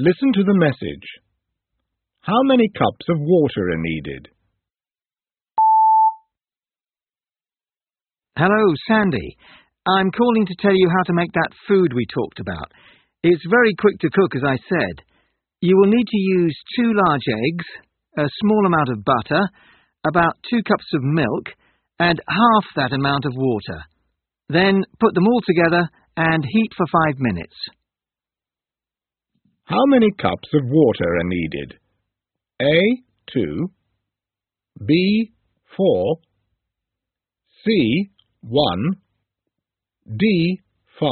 Listen to the message. How many cups of water are needed? Hello, Sandy. I'm calling to tell you how to make that food we talked about. It's very quick to cook, as I said. You will need to use two large eggs, a small amount of butter, about two cups of milk, and half that amount of water. Then put them all together and heat for five minutes. How many cups of water are needed? A. 2 B. 4 C. 1 D. 5